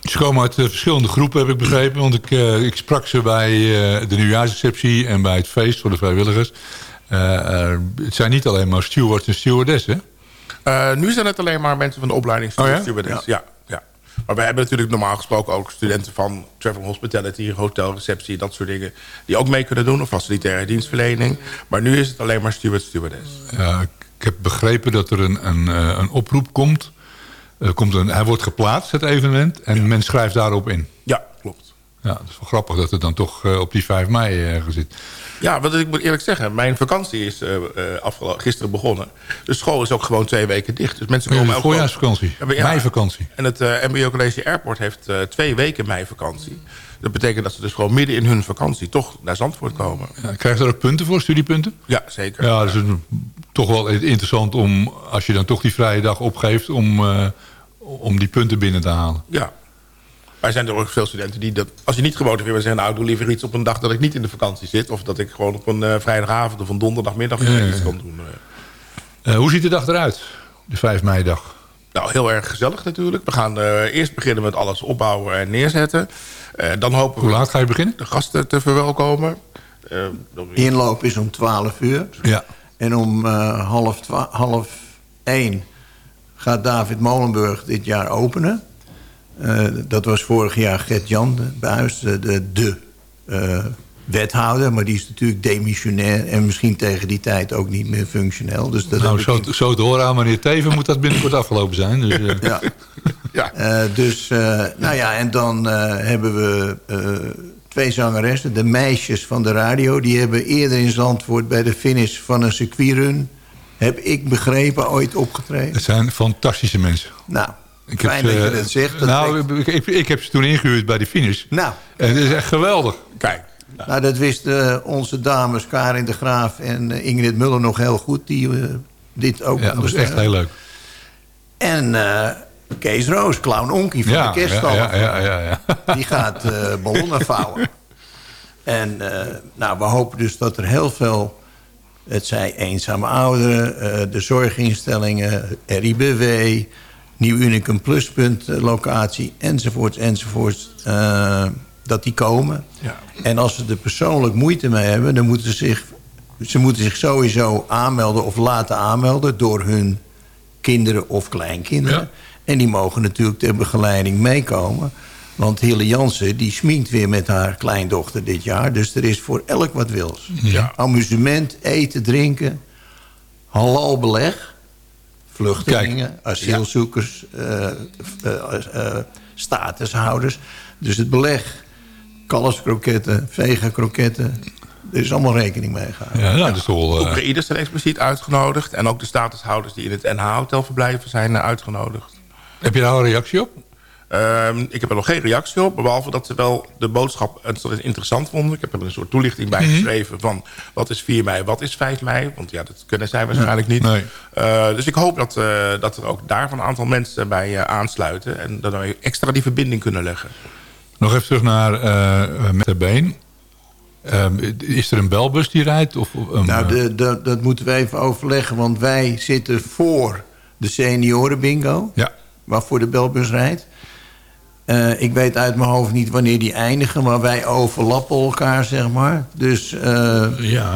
Ze komen uit verschillende groepen, heb ik begrepen. Want ik, ik sprak ze bij de nieuwjaarsreceptie en bij het feest voor de vrijwilligers. Het zijn niet alleen maar stewards en stewardessen. Eh, nu zijn het alleen maar mensen van de opleiding Oh ja? stewardess. Ja. Ja, Maar we hebben natuurlijk normaal gesproken ook studenten van travel hospitality, hotelreceptie, dat soort dingen. Die ook mee kunnen doen, of facilitaire dienstverlening. Maar nu is het alleen maar steward, stewardess. Ja, ik heb begrepen dat er een, een, eh, een oproep komt. Er komt een, hij wordt geplaatst, het evenement. En men schrijft daarop in. Ja, klopt. Ja, het is wel grappig dat het dan toch eh, op die 5 mei ergens zit. Ja, want ik moet eerlijk zeggen, mijn vakantie is afgelo- gisteren begonnen. De school is ook gewoon twee weken dicht. Dus mensen komen elke voorjaarsvakantie. Ja. Meivakantie. En het eh, MBO College Airport heeft twee weken meivakantie. Dat betekent dat ze dus gewoon midden in hun vakantie toch naar Zandvoort komen. Ja, krijg je er ook punten voor, studiepunten? Ja, zeker. Ja, dat is een- toch wel interessant om, als je dan toch die vrije dag opgeeft... om, om die punten binnen te halen. Ja. Maar er zijn er ook veel studenten die dat... Als je niet gemotiveerd bent, zeggen... nou, ik doe liever iets op een dag dat ik niet in de vakantie zit. Of dat ik gewoon op een eh, vrijdagavond of een donderdagmiddag Ja, iets ja. kan doen. eh. Eh, hoe ziet de dag eruit, de 5 mei dag? Nou, heel erg gezellig natuurlijk. We gaan eh, eerst beginnen met alles opbouwen en neerzetten. Eh, dan hopen Hoe we laat ga je beginnen? de gasten te verwelkomen. Inloop is om 12 uur. Ja. En om eh, half, half één gaat David Molenburg dit jaar openen. Eh, dat was vorig jaar Gert-Jan de Buis, de, de, de eh, wethouder. Maar die is natuurlijk demissionair en misschien tegen die tijd ook niet meer functioneel. Dus dat Nou, heb ik zo, zo te horen aan meneer Teven moet dat binnenkort afgelopen zijn. Dus, eh, Ja. Ja. Eh, dus, eh, nou ja, en dan eh, hebben we eh, twee zangeressen. De meisjes van de radio. Die hebben eerder in Zandvoort bij de finish van een circuitrun... heb ik begrepen, ooit opgetreden. het zijn fantastische mensen. Nou, Ik heb fijn ze- dat je dat zegt. Dat nou, ik, ik, ik heb ze toen ingehuurd bij de finish. nou, En het is echt geweldig. Kijk, nou, dat wisten onze dames Karin de Graaf en eh, Ingrid Muller nog heel goed... die eh, dit ook Ja, dat was echt heel leuk. En eh, Kees Roos, Clown Onkie van Ja, de kerststal. ja, ja, ja, ja. Die gaat eh ballonnen vouwen. En eh, nou, we hopen dus dat er heel veel Het zij eenzame ouderen, eh, de zorginstellingen, RIBW... Nieuw Unicum Pluspunt eh, locatie, enzovoorts, enzovoorts... eh, dat die komen. Ja. En als ze er persoonlijk moeite mee hebben... dan moeten ze zich, ze moeten zich sowieso aanmelden of laten aanmelden... door hun kinderen of kleinkinderen. En die mogen natuurlijk ter begeleiding meekomen. Want Hille Jansen die sminkt weer met haar kleindochter dit jaar. Dus er is voor elk wat wils. Ja. Amusement, eten, drinken. Halal beleg. Vluchtelingen, asielzoekers, eh, eh, eh, statushouders. Dus het beleg, kalfskroketten, vega-kroketten... er is allemaal rekening mee gehouden. Ja, nou, Oekraïners zijn expliciet uitgenodigd. En ook de statushouders die in het NH-hotel verblijven zijn uitgenodigd. heb je daar al een reactie op? Ehm, ik heb er nog geen reactie op, behalve dat ze wel de boodschap het interessant vonden. Ik heb er een soort toelichting bij Mhm. geschreven van wat is 4 mei, wat is 5 mei. Want ja, dat kunnen zij waarschijnlijk niet. Nee. Eh, dus ik hoop dat, eh, dat er ook daarvan een aantal mensen bij eh, aansluiten. En dat we extra die verbinding kunnen leggen. Nog even terug naar eh met de been. Ehm, is er een belbus die rijdt? Of, Nou, de, de- dat moeten we even overleggen. Want wij zitten voor de seniorenbingo. Ja. Waarvoor de belbus rijdt. Eh, ik weet uit mijn hoofd niet wanneer die eindigen. Maar wij overlappen elkaar, zeg maar. Dus eh, ja.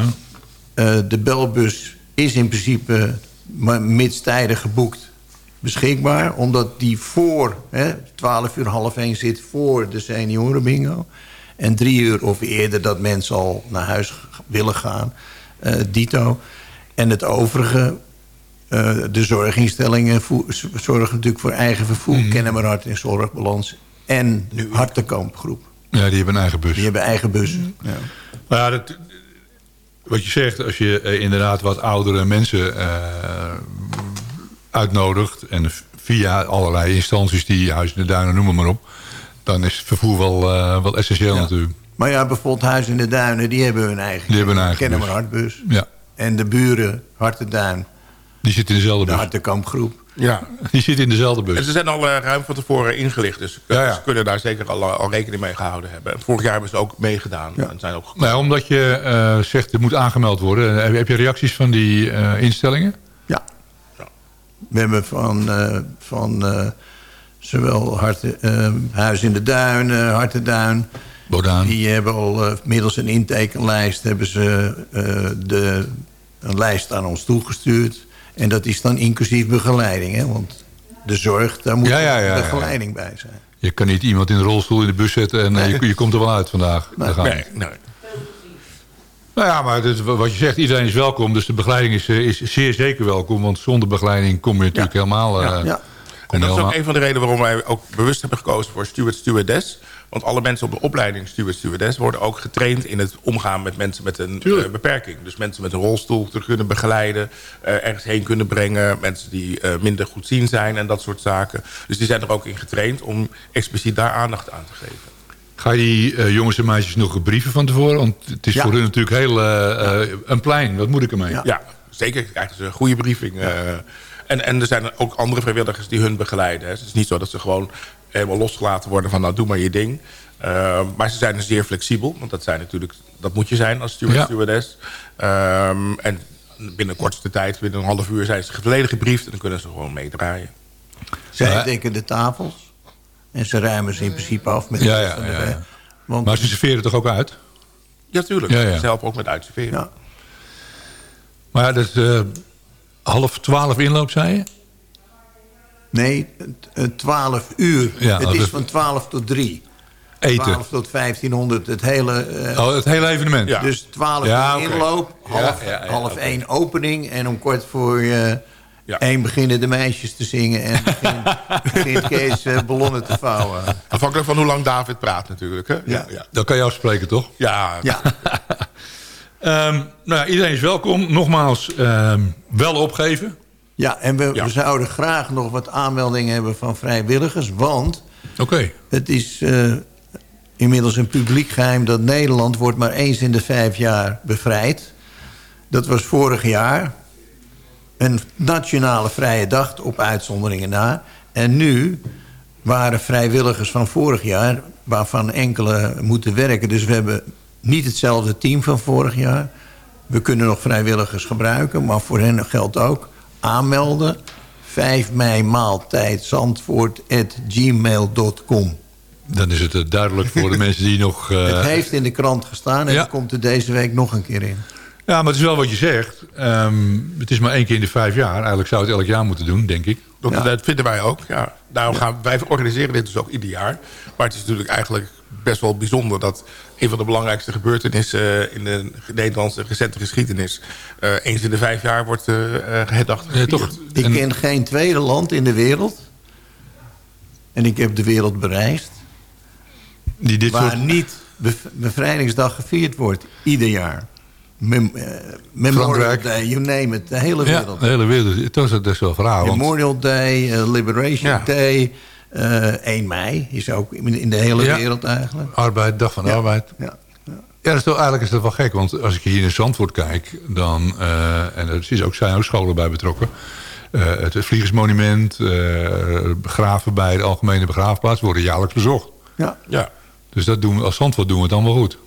eh, de belbus is in principe maar mits tijdig geboekt beschikbaar. Omdat die voor hè, 12 uur half 1 zit voor de seniorenbingo. En drie uur of eerder dat mensen al naar huis willen gaan. dito. En het overige, eh, de zorginstellingen zorgen natuurlijk voor eigen vervoer. Mhm. Kennemerhart en Zorgbalans. En Hartenkampgroep. ja, die hebben een eigen bus. Die hebben eigen bussen. Ja. Nou ja, dat, wat je zegt, als je eh, inderdaad wat oudere mensen eh, uitnodigt... en via allerlei instanties die Huis in de Duinen, noem het maar op... dan is vervoer wel, eh, wel essentieel natuurlijk. Maar ja, bijvoorbeeld Huis in de Duinen, die hebben hun eigen, Die hebben een eigen. Hartbus. Ja, En de buren, Hartenduin, die zit in dezelfde de bus. Hartenkampgroep. Ja. Die zit in dezelfde En bus. ze zijn al eh, ruim van tevoren ingelicht. Dus eh, Ja, ja. ze kunnen daar zeker al, al rekening mee gehouden hebben. En vorig jaar hebben ze ook meegedaan. En zijn ook Nou, omdat je eh, zegt, er moet aangemeld worden. Heb, heb je reacties van die eh, instellingen? Ja. We hebben van, eh, van eh, zowel Harte, eh, Huis in de Duin, eh Hartenduin... Bodaan. Die hebben al eh, middels een intekenlijst... hebben ze eh, de, een lijst aan ons toegestuurd. En dat is dan inclusief begeleiding. Hè? Want de zorg, daar moet Ja, ja, ja, ja. begeleiding bij zijn. Je kan niet iemand in een rolstoel in de bus zetten en eh, je, je komt er wel uit vandaag. Nee. Nee, nee. Nou ja, maar dit, wat je zegt, iedereen is welkom. Dus de begeleiding is, eh, is zeer zeker welkom. Want zonder begeleiding kom je natuurlijk helemaal... eh, Ja. En dat is ook een van de redenen waarom wij ook bewust hebben gekozen voor steward stewardess. Want alle mensen op de opleiding steward stewardess worden ook getraind in het omgaan met mensen met een eh, beperking. Dus mensen met een rolstoel te kunnen begeleiden, eh, ergens heen kunnen brengen, mensen die eh, minder goed zien zijn en dat soort zaken. Dus die zijn er ook in getraind om expliciet daar aandacht aan te geven. Ga je die jongens en meisjes nog brieven van tevoren? Want het is Ja. voor hun natuurlijk heel een plein. Wat moet ik ermee? Ja. Ja, zeker. Krijgen ze een goede briefing. En, en er zijn ook andere vrijwilligers die hun begeleiden. Hè. Het is niet zo dat ze gewoon helemaal losgelaten worden van... nou, doe maar je ding. Eh, maar ze zijn dus zeer flexibel. Want dat, zijn natuurlijk, dat moet je zijn als steward, Ja. stewardess. Ehm, en binnen kortste tijd, binnen een half uur... zijn ze volledig gebriefd en dan kunnen ze gewoon meedraaien. Zij Ja. dekken de tafels. En ze ruimen ze in principe af met Ja, de ja, ja. Want Maar ze serveren toch ook uit? Ja, tuurlijk. Ja, ja. Ze helpen ook met uitserveren. ja, Maar ja, dat is eh, half twaalf inloop, zei je? nee, het 12 uur. Ja, het dat is is- van 12 tot 3. Eten. 12 tot 1500, het hele... eh, Oh, het hele evenement? Ja. Dus 12 Ja, uur inloop, Ja, half, ja, ja, half oké. 1 opening... en om kort voor eh Ja. één beginnen de meisjes te zingen... en begin, begint Kees eh, ballonnen te vouwen. Afhankelijk van hoe lang David praat natuurlijk. Hè? Ja. ja. Dat kan je afspreken, toch? ja. Ja, Ehm, nou ja, iedereen is welkom. Nogmaals, ehm, wel opgeven. ja en we, Ja. we zouden graag nog wat aanmeldingen hebben van vrijwilligers... want Oké. Het is eh, inmiddels een publiek geheim dat Nederland wordt maar eens in de vijf jaar bevrijd. Dat was vorig jaar. Een nationale vrije dag op uitzonderingen na. En nu waren vrijwilligers van vorig jaar... waarvan enkele moeten werken. Dus we hebben niet hetzelfde team van vorig jaar. We kunnen nog vrijwilligers gebruiken, maar voor hen geldt ook aanmelden. 5 mei maaltijd Zandvoort at gmail.com. Dan is het eh, duidelijk voor de mensen die nog... eh, Het heeft in de krant gestaan en Ja. het komt er deze week nog een keer in. Ja, maar het is wel wat je zegt. Ehm, het is maar één keer in de vijf jaar. Eigenlijk zou het elk jaar moeten doen, denk ik. Dat, dat vinden wij ook. Ja. Daarom gaan wij organiseren dit dus ook ieder jaar. Maar het is natuurlijk eigenlijk best wel bijzonder dat een van de belangrijkste gebeurtenissen eh, in de Nederlandse recente geschiedenis eh, eens in de vijf jaar wordt eh eh, gevierd. Ik ken geen tweede land in de wereld. En ik heb de wereld bereisd. Die dit waar soort- niet bev- bevrijdingsdag gevierd wordt. Ieder jaar. Mem Memorial Frankrijk. Day, you name it. De hele Ja, wereld. de hele wereld. Dat is, dat is wel verhaal. Want, Memorial Day, Liberation Ja. Day. Eh 1 mei is ook in in de hele Ja. wereld eigenlijk. arbeid, dag van de Ja. arbeid. Ja. Ja, dat is toch, eigenlijk is dat wel gek. Want als ik hier in Zandvoort kijk... dan, eh, en er is ook, zijn ook scholen bij betrokken... eh, het Vliegersmonument, eh begraven bij de Algemene Begraafplaats... worden jaarlijks bezocht. Ja. Ja. Dus dat doen we, als Zandvoort doen we het dan wel goed.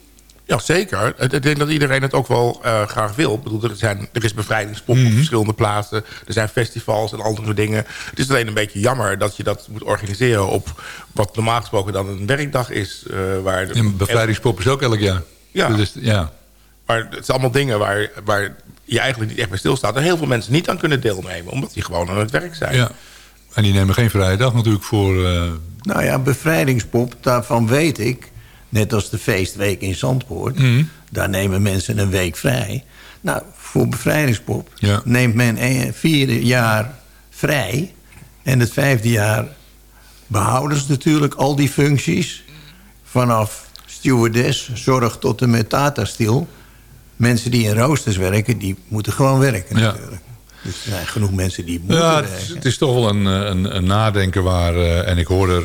Ja, zeker. Ik denk dat iedereen het ook wel eh, graag wil. Ik bedoel, er, zijn, er is bevrijdingspop op verschillende plaatsen. Er zijn festivals en andere dingen. Het is alleen een beetje jammer dat je dat moet organiseren... op wat normaal gesproken dan een werkdag is. eh, waar de- En bevrijdingspop is ook elk jaar. Ja. Dus, ja. Maar het zijn allemaal dingen waar, waar je eigenlijk niet echt bij stilstaat. En heel veel mensen niet aan kunnen deelnemen. Omdat die gewoon aan het werk zijn. ja. En die nemen geen vrije dag natuurlijk voor... eh, Nou ja, bevrijdingspop, daarvan weet ik... net als de feestweek in Zandpoort... Mhm. daar nemen mensen een week vrij. Nou, voor bevrijdingspop Ja. neemt men een, vierde jaar vrij... en het vijfde jaar behouden ze natuurlijk al die functies... vanaf stewardess, zorg tot en met tata-stil... mensen die in roosters werken, die moeten gewoon werken Ja. natuurlijk. Dus er zijn genoeg mensen die moeten Ja, werken. het is, het is toch wel een, eh, een, een nadenken waar... eh, en ik hoor er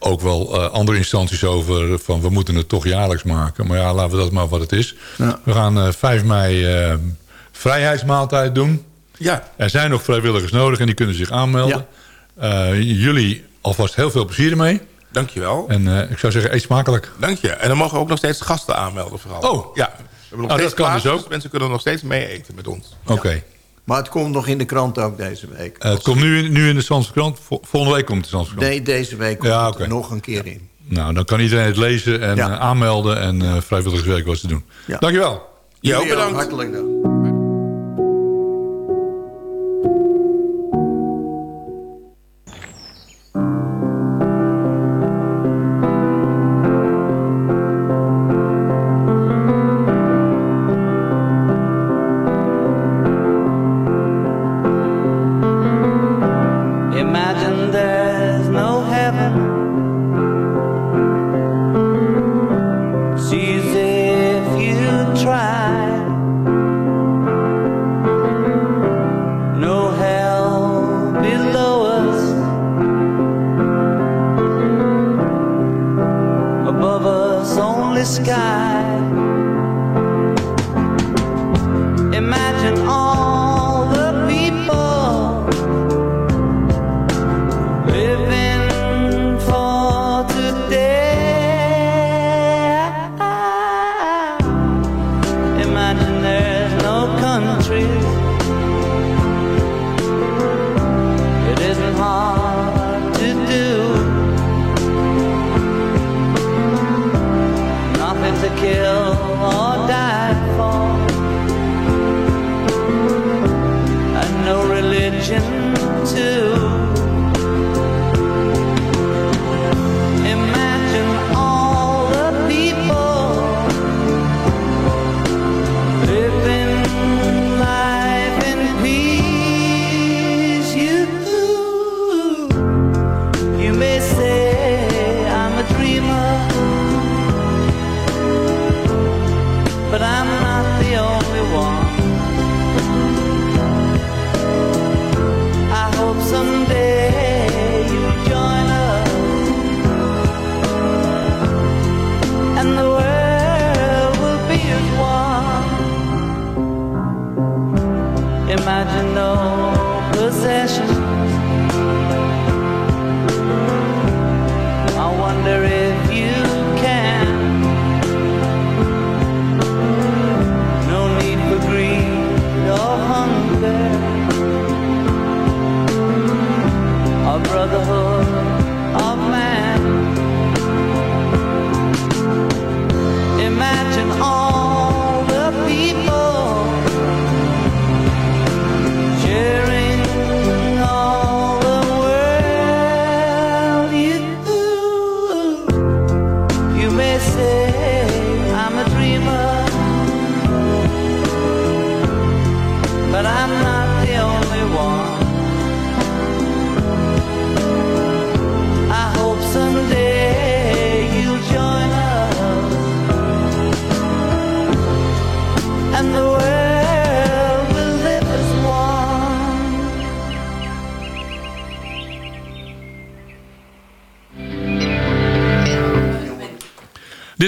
ook wel eh, andere instanties over... van we moeten het toch jaarlijks maken. Maar ja, laten we dat maar wat het is. Ja. We gaan eh 5 mei eh, vrijheidsmaaltijd doen. Ja. Er zijn nog vrijwilligers nodig en die kunnen zich aanmelden. Eh, jullie alvast heel veel plezier ermee. Dankjewel. En eh, ik zou zeggen, eet smakelijk. Dank je. En dan mogen we ook nog steeds gasten aanmelden vooral. Oh. Ja. We hebben nog Oh, steeds dat kan dus ook. Mensen kunnen nog steeds mee eten met ons. Oké. Maar het komt nog in de krant ook deze week. Eh, het komt nu, in- nu in de Zandse krant. Vol- Volgende week komt de Zandse krant. Nee, deze week komt Ja, het er nog een keer in. Nou, dan kan iedereen het lezen en Ja. eh, aanmelden en eh vrijwilligerswerk wat te doen. Dankjewel. Ja, ook Jullie bedankt. Hartelijk dank.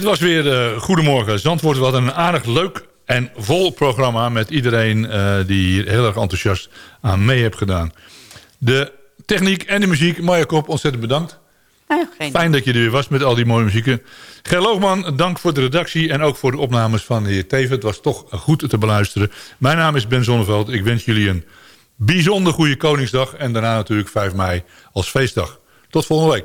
Dit was weer eh, Goedemorgen Zandvoort. Wat een aardig leuk en vol programma... met iedereen eh, die hier heel erg enthousiast aan mee heeft gedaan. De techniek en de muziek. Marja Kop, ontzettend bedankt. Fijn dat je er weer was met al die mooie muzieken. Ger Loogman, dank voor de redactie en ook voor de opnames van de heer Teven. Het was toch goed te beluisteren. Mijn naam is Ben Zonneveld. Ik wens jullie een bijzonder goede Koningsdag. En daarna natuurlijk 5 mei als feestdag. Tot volgende week.